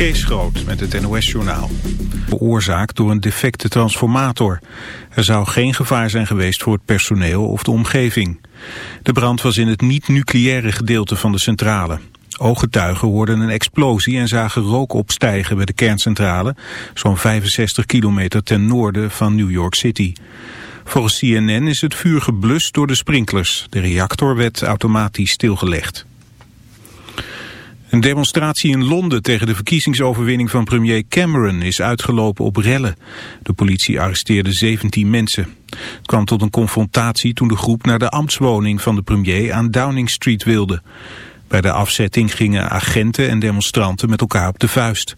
Kees Groot met het NOS-journaal. Veroorzaakt door een defecte transformator. Er zou geen gevaar zijn geweest voor het personeel of de omgeving. De brand was in het niet-nucleaire gedeelte van de centrale. Ooggetuigen hoorden een explosie en zagen rook opstijgen bij de kerncentrale, zo'n 65 kilometer ten noorden van New York City. Volgens CNN is het vuur geblust door de sprinklers. De reactor werd automatisch stilgelegd. Een demonstratie in Londen tegen de verkiezingsoverwinning van premier Cameron is uitgelopen op rellen. De politie arresteerde 17 mensen. Het kwam tot een confrontatie toen de groep naar de ambtswoning van de premier aan Downing Street wilde. Bij de afzetting gingen agenten en demonstranten met elkaar op de vuist.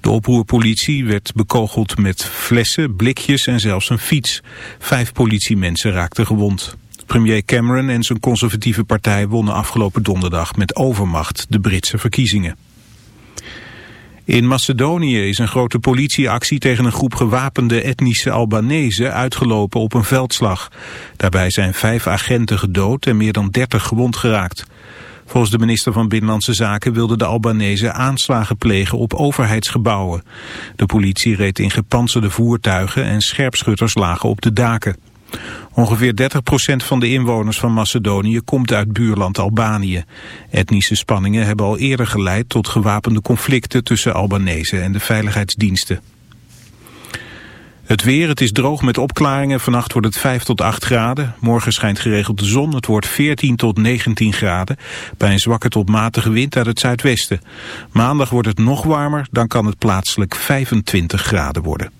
De oproerpolitie werd bekogeld met flessen, blikjes en zelfs een fiets. Vijf politiemensen raakten gewond. Premier Cameron en zijn conservatieve partij wonnen afgelopen donderdag met overmacht de Britse verkiezingen. In Macedonië is een grote politieactie tegen een groep gewapende etnische Albanese uitgelopen op een veldslag. Daarbij zijn vijf agenten gedood en meer dan dertig gewond geraakt. Volgens de minister van Binnenlandse Zaken wilden de Albanese aanslagen plegen op overheidsgebouwen. De politie reed in gepantserde voertuigen en scherpschutters lagen op de daken. Ongeveer 30% van de inwoners van Macedonië komt uit buurland Albanië. Etnische spanningen hebben al eerder geleid tot gewapende conflicten tussen Albanese en de veiligheidsdiensten. Het weer, het is droog met opklaringen. Vannacht wordt het 5 tot 8 graden. Morgen schijnt geregeld de zon. Het wordt 14 tot 19 graden. Bij een zwakke tot matige wind uit het zuidwesten. Maandag wordt het nog warmer. Dan kan het plaatselijk 25 graden worden.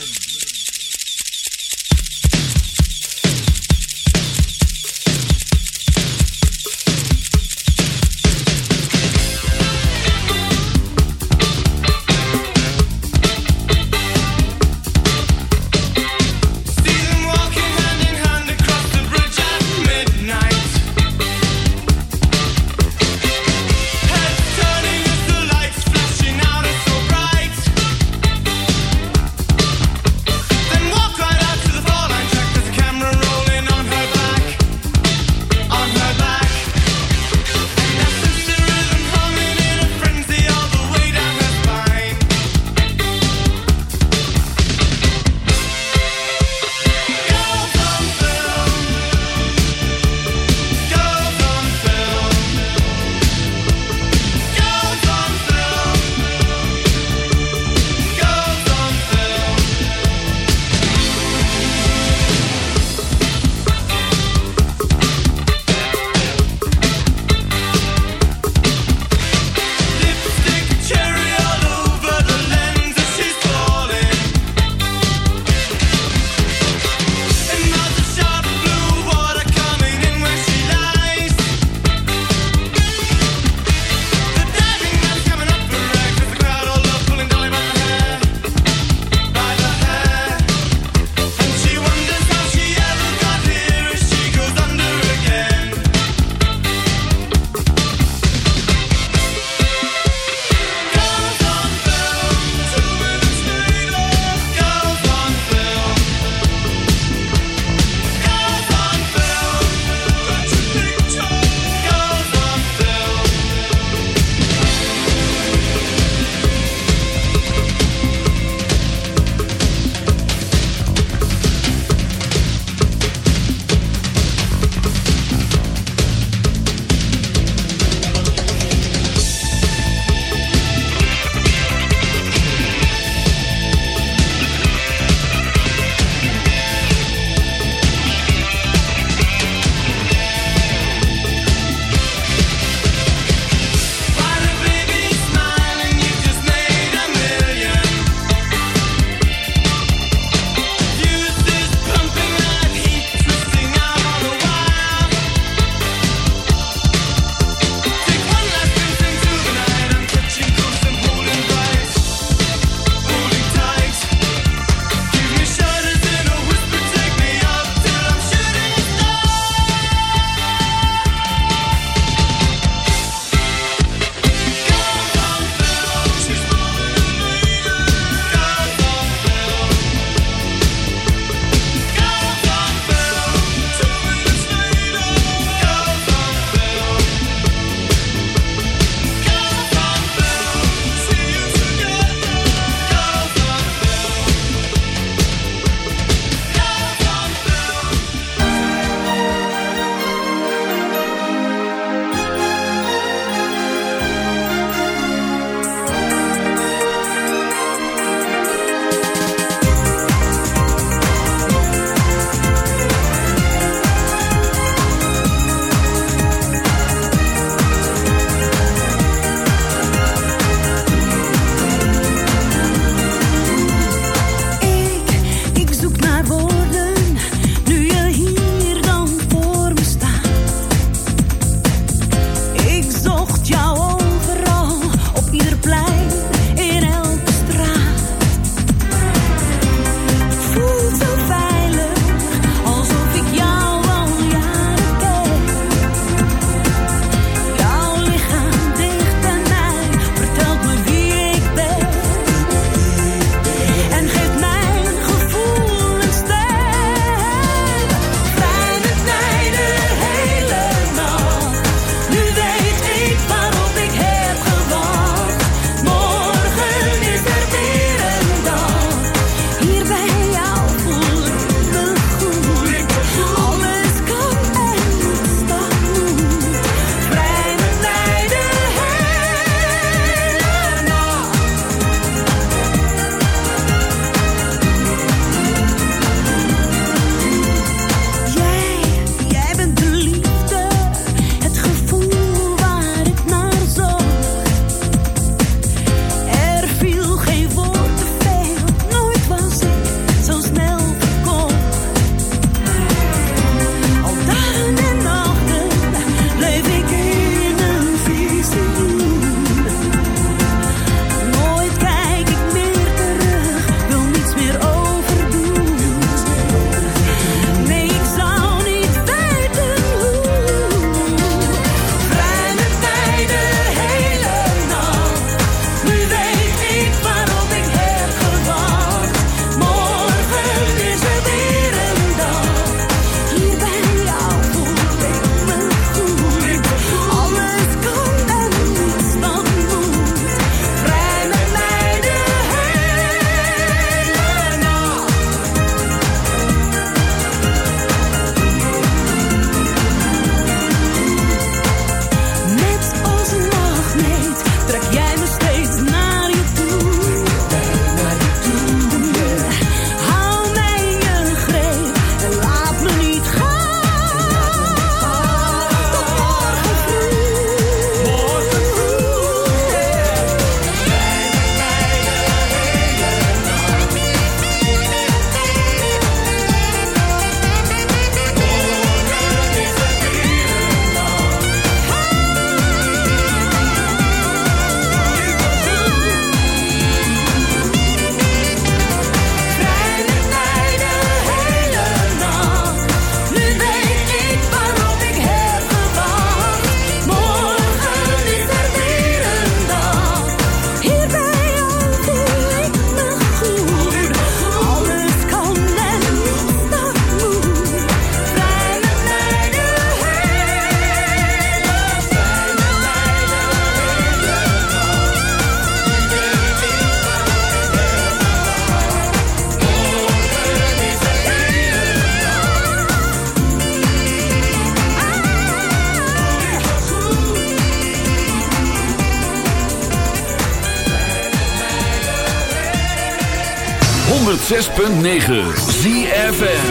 106.9 ZFN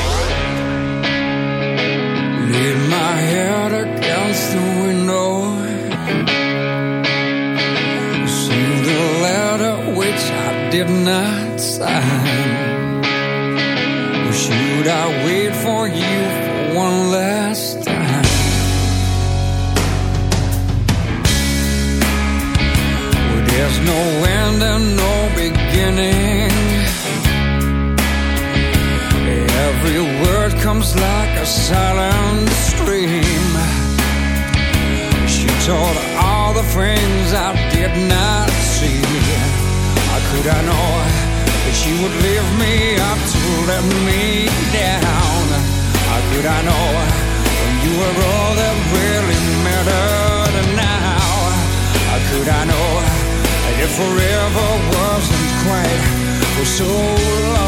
let me down. How could I know when you were all that really mattered now? How could I know that it forever wasn't quite for so long?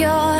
secure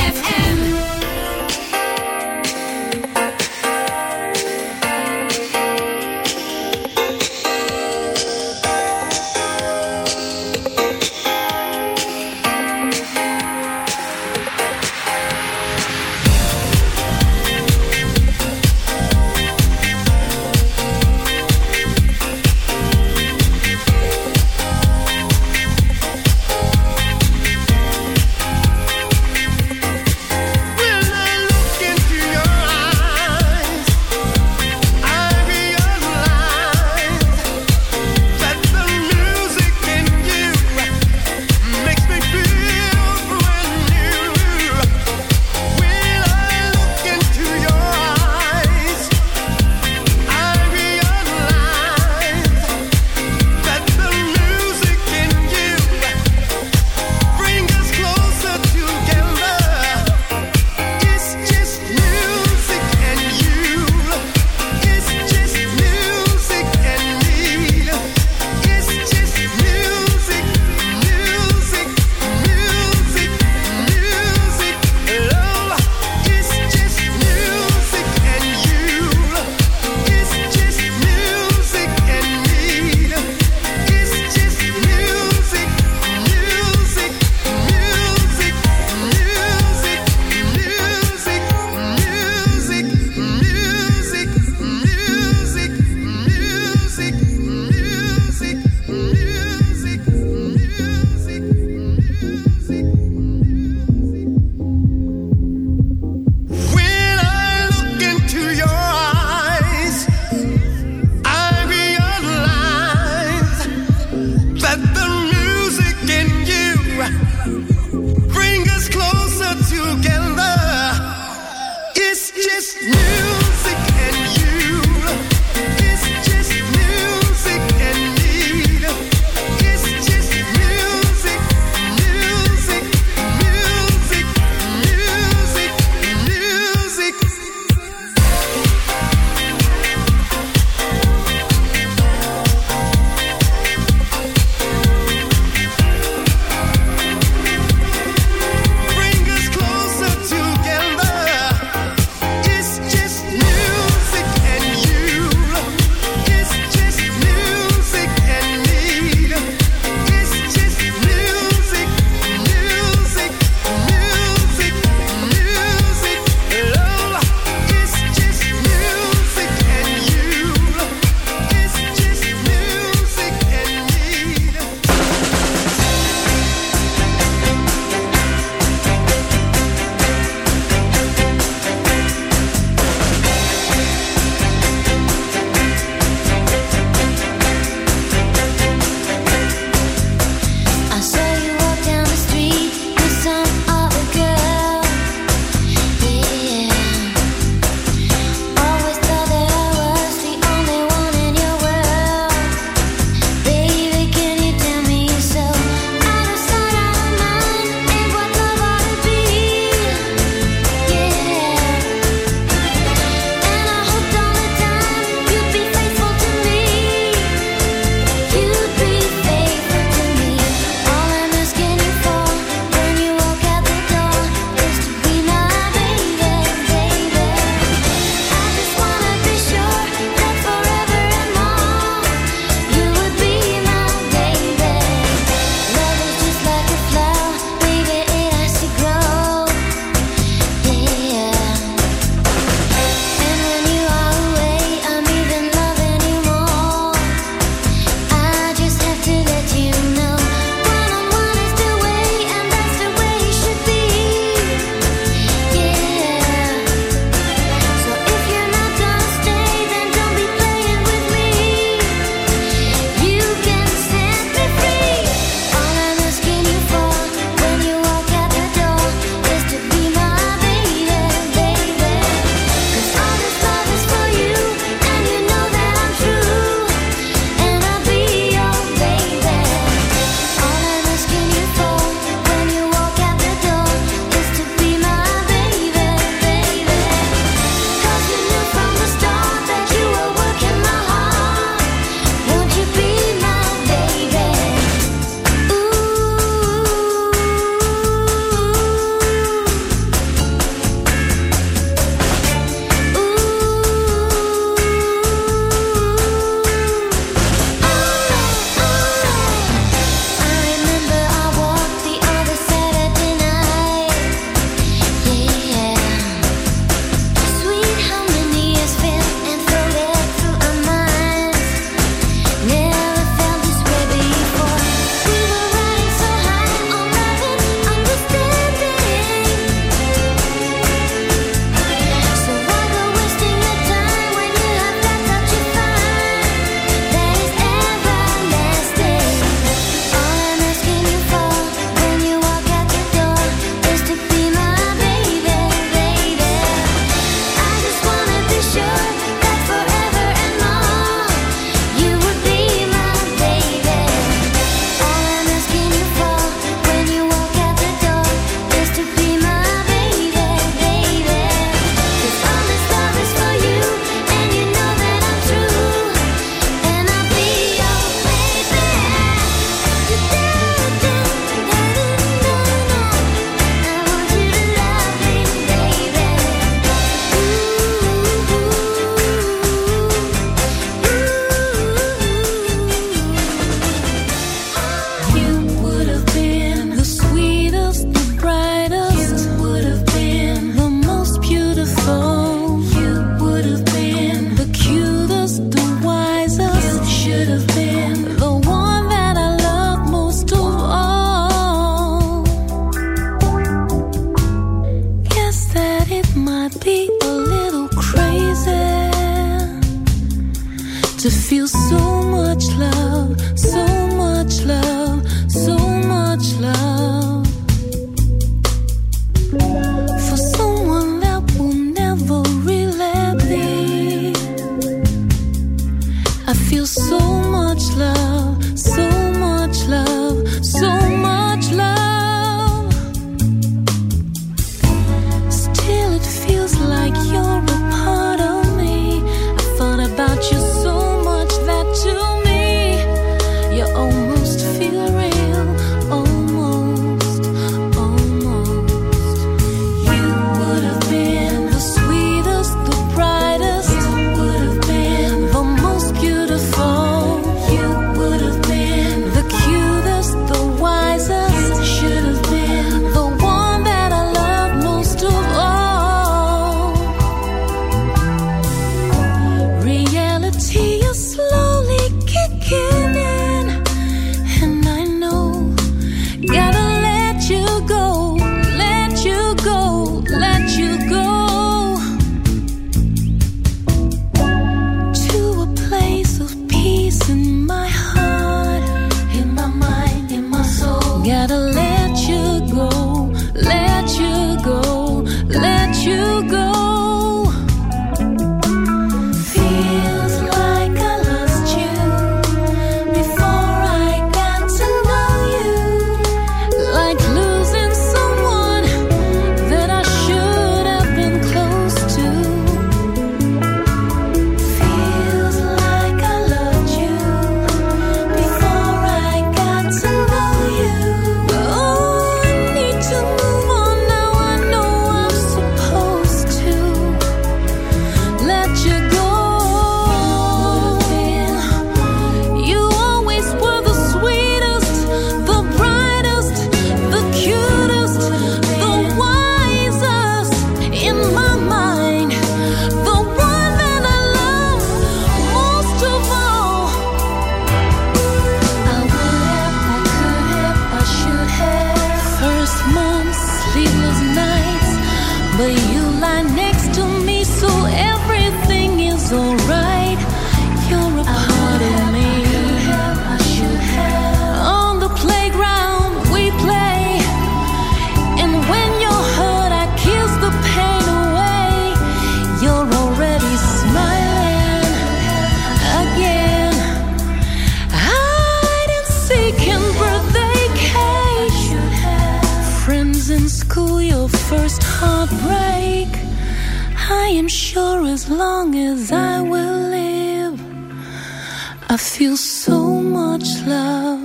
feel so much love,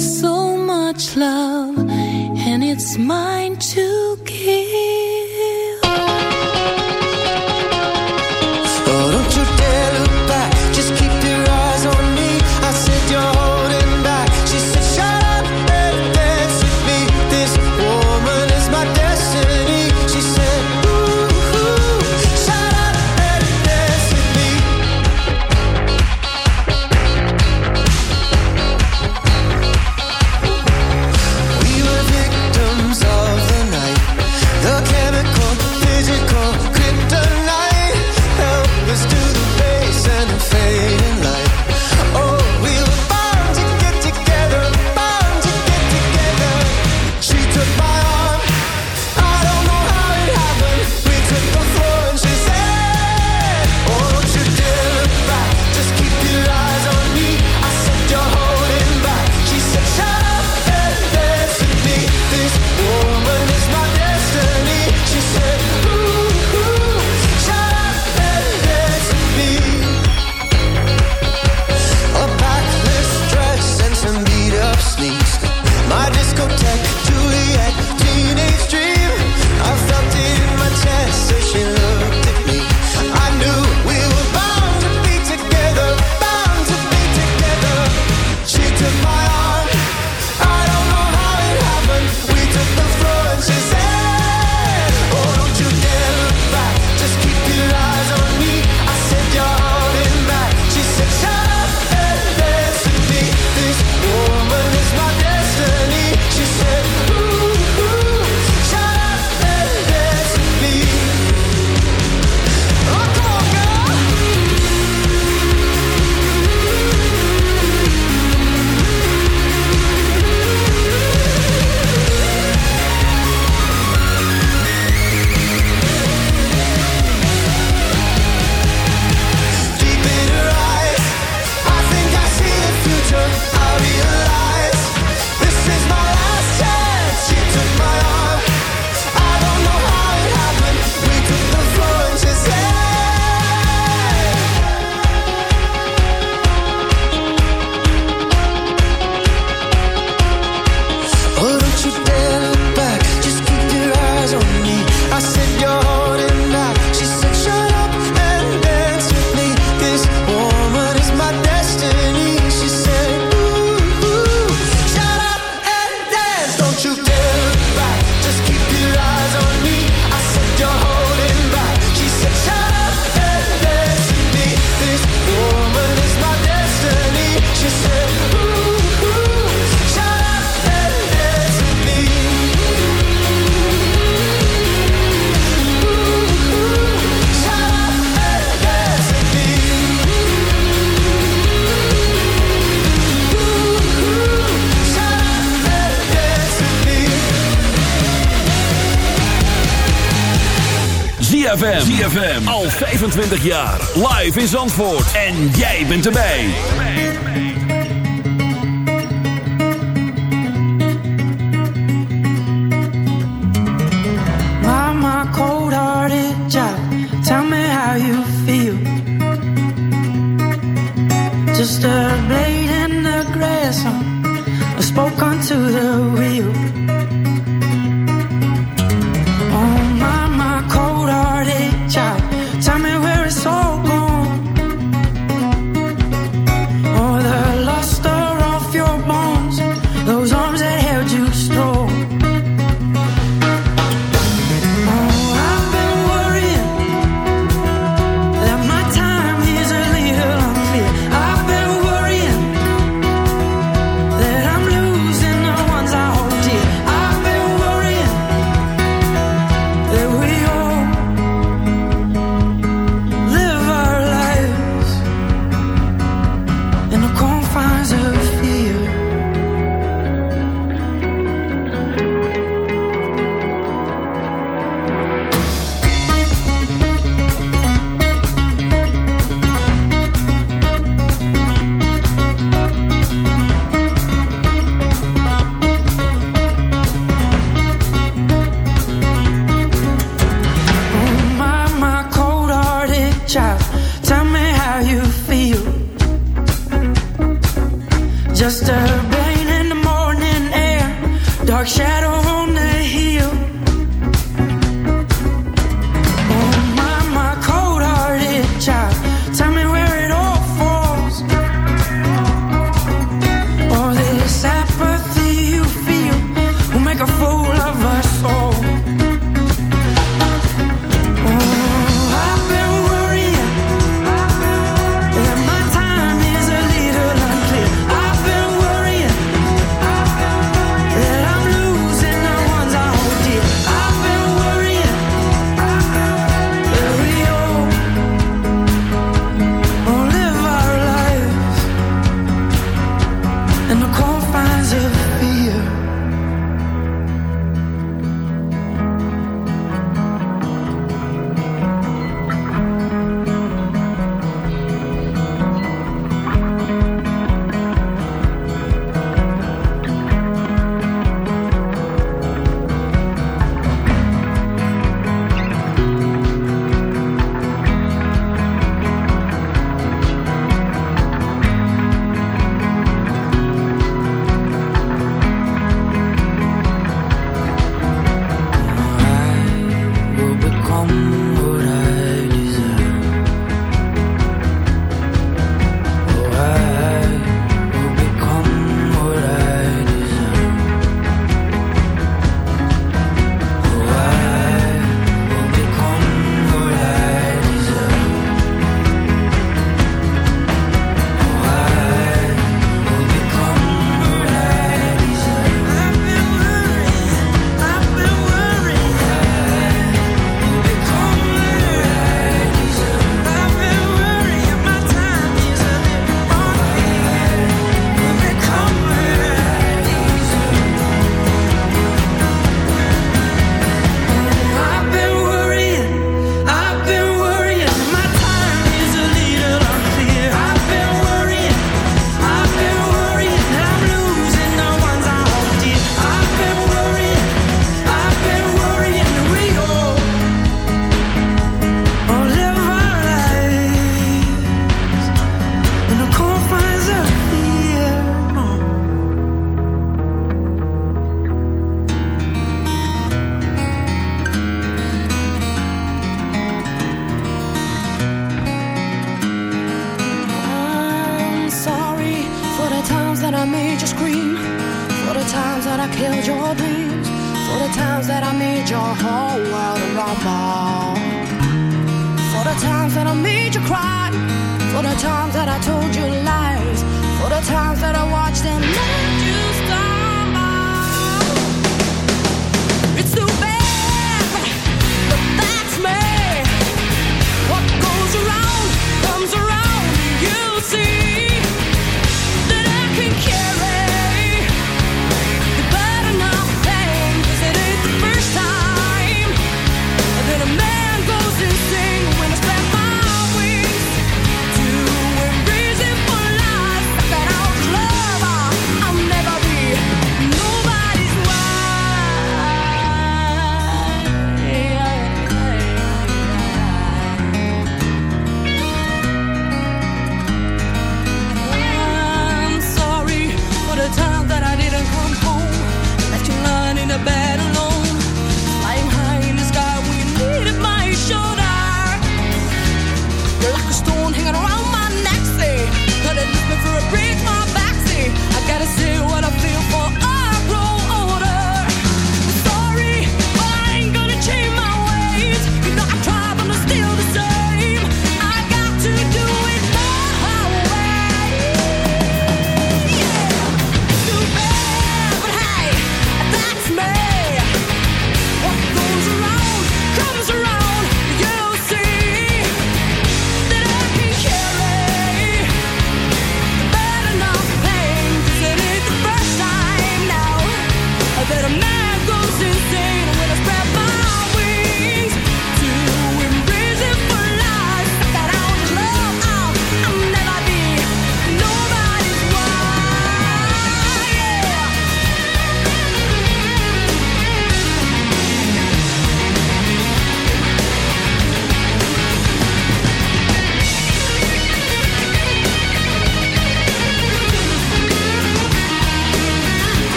so much love, and it's my ZFM. ZFM. Al 25 jaar. Live in Zandvoort. En jij bent erbij. Mama, cold-hearted job. Tell me how you feel. Just a blade in the grass. I spoke onto the wheel.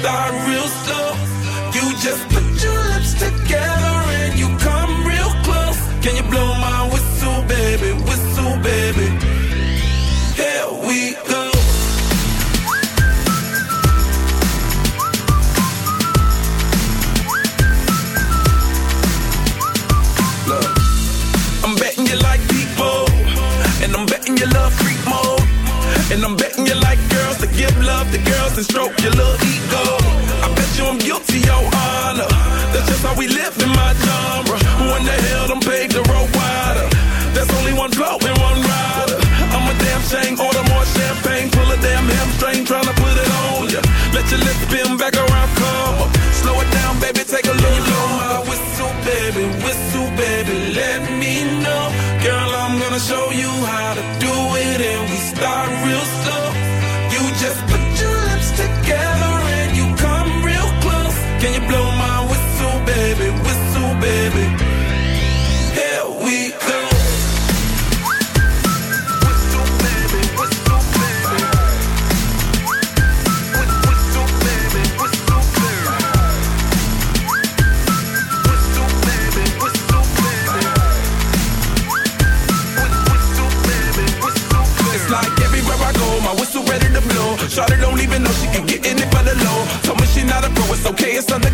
start real slow. You just put your lips together and you come real close. Can you blow my whistle, baby? Whistle, baby. Here we go. Look, I'm betting you like people, and I'm betting you love freak mode, and I'm betting you like girls to give love to girls and stroke your look we live in my Shawty don't even know she can get in it for the low. Told me she not a pro, it's okay, it's under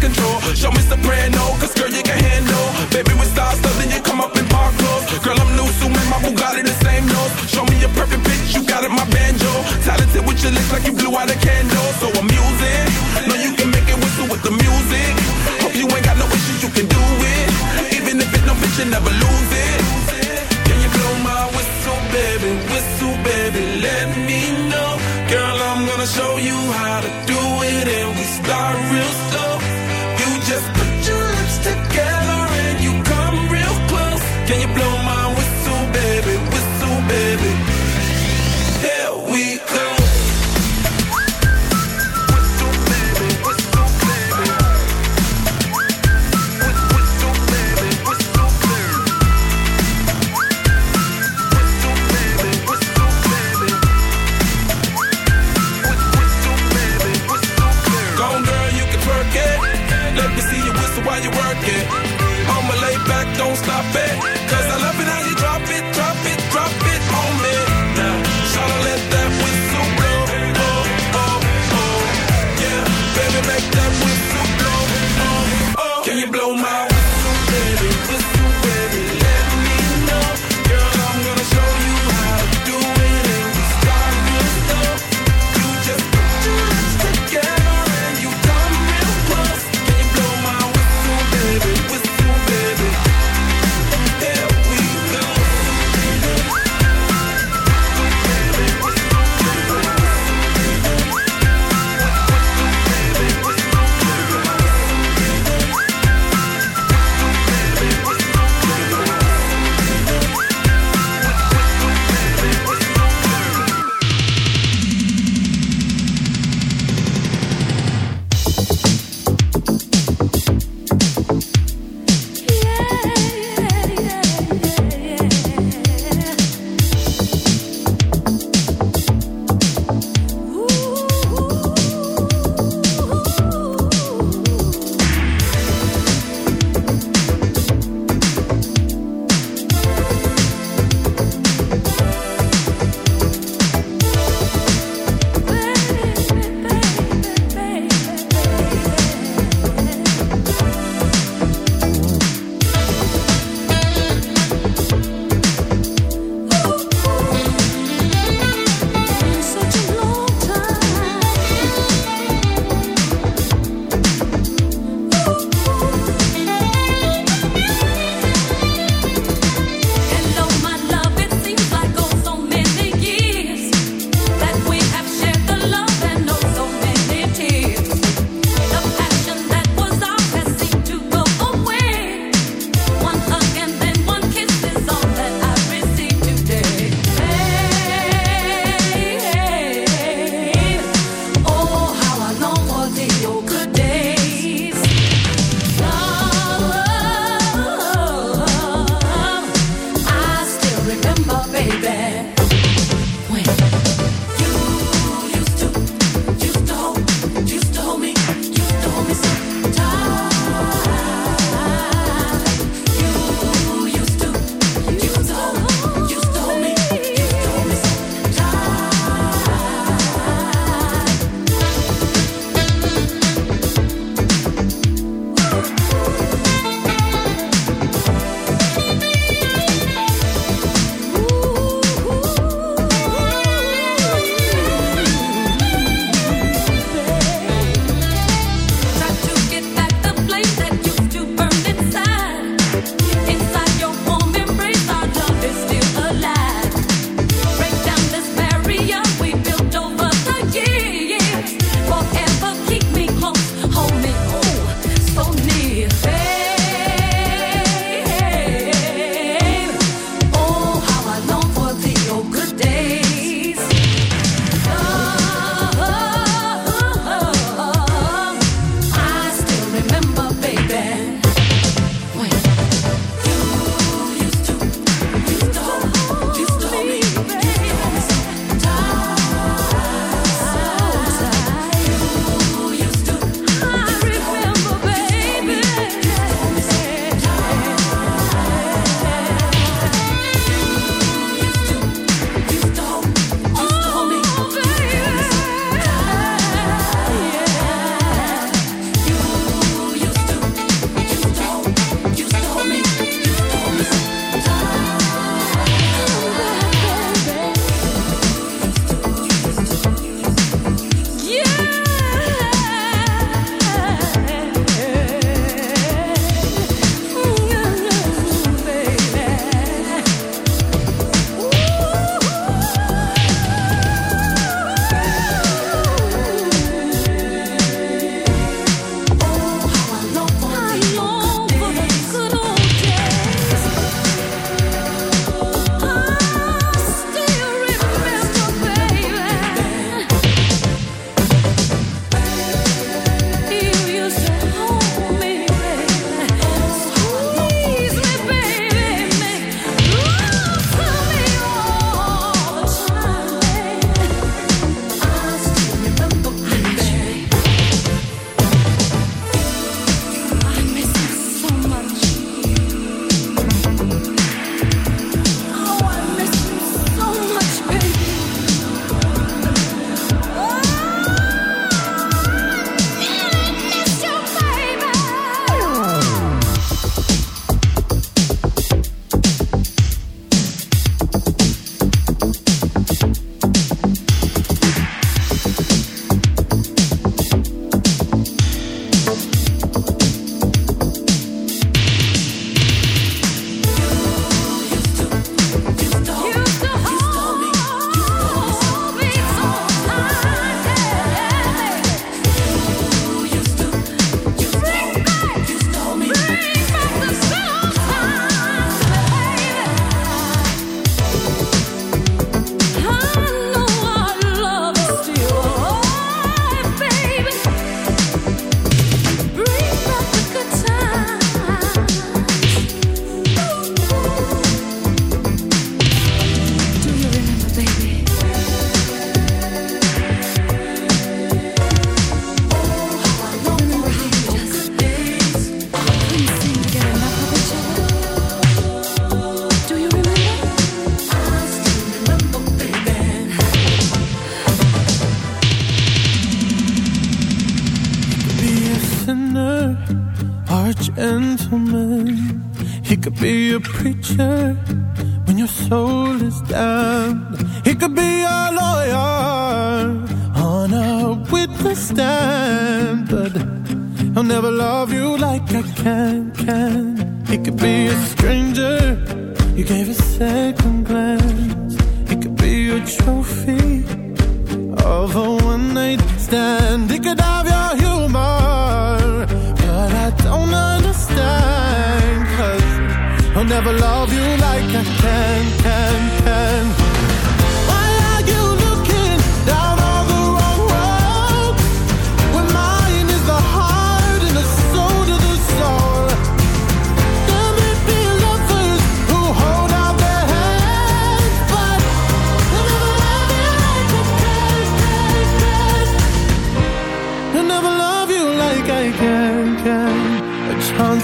gentleman. He could be a preacher when your soul is damned. He could be a lawyer on a witness stand, but he'll never love you like I can. Can he could be a stranger? You gave a second glance. He could be a trophy of a one night stand. He could have your humor, but I don't understand. Cause I'll never love you like I can, can, can.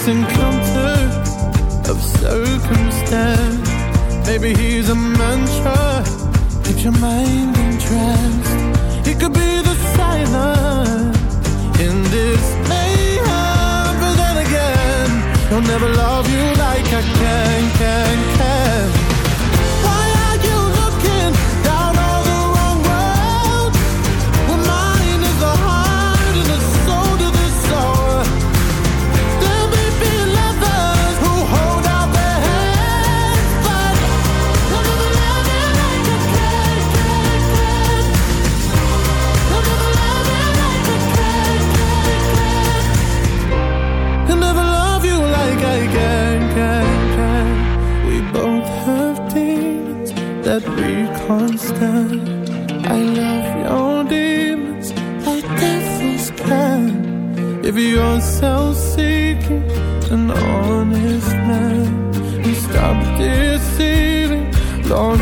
Chance comfort of circumstance. Maybe he's a mantra, keeps your mind entranced. He could be the silence in this mayhem, but then again, he'll never love you like I can, can. You're self-seeking, an honest man, and stop deceiving, Lord,